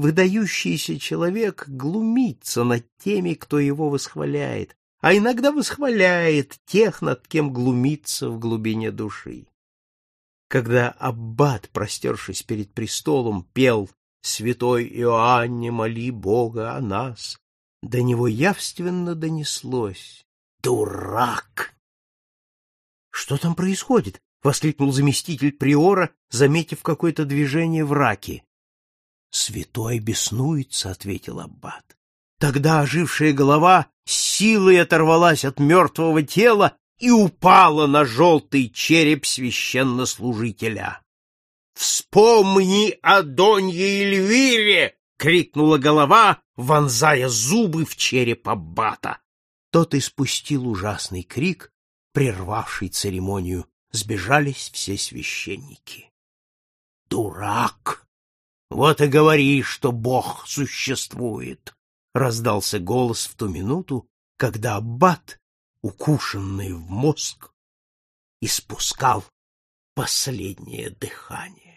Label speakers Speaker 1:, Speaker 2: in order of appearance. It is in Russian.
Speaker 1: выдающийся человек глумится над теми, кто его восхваляет, а иногда восхваляет тех, над кем глумится в глубине души. Когда аббат, простершись перед престолом, пел «Святой Иоанне, моли Бога о нас», до него явственно донеслось «Дурак!» «Что там происходит?» — воскликнул заместитель приора, заметив какое-то движение в раке. «Святой беснуется», — ответил аббат. Тогда ожившая голова силой оторвалась от мертвого тела и упала на желтый череп священнослужителя. «Вспомни о Донье Эльвире!» — крикнула голова, вонзая зубы в череп аббата. Тот испустил ужасный крик, прервавший церемонию. Сбежались все священники. «Дурак! Вот и говори, что Бог существует!» — раздался голос в ту минуту, когда аббат, укушенный в мозг, испускал последнее дыхание.